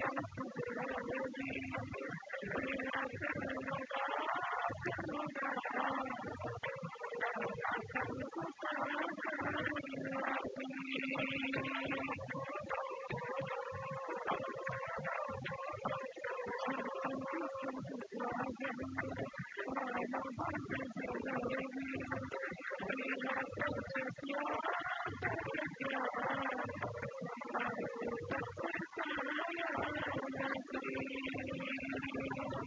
すごい!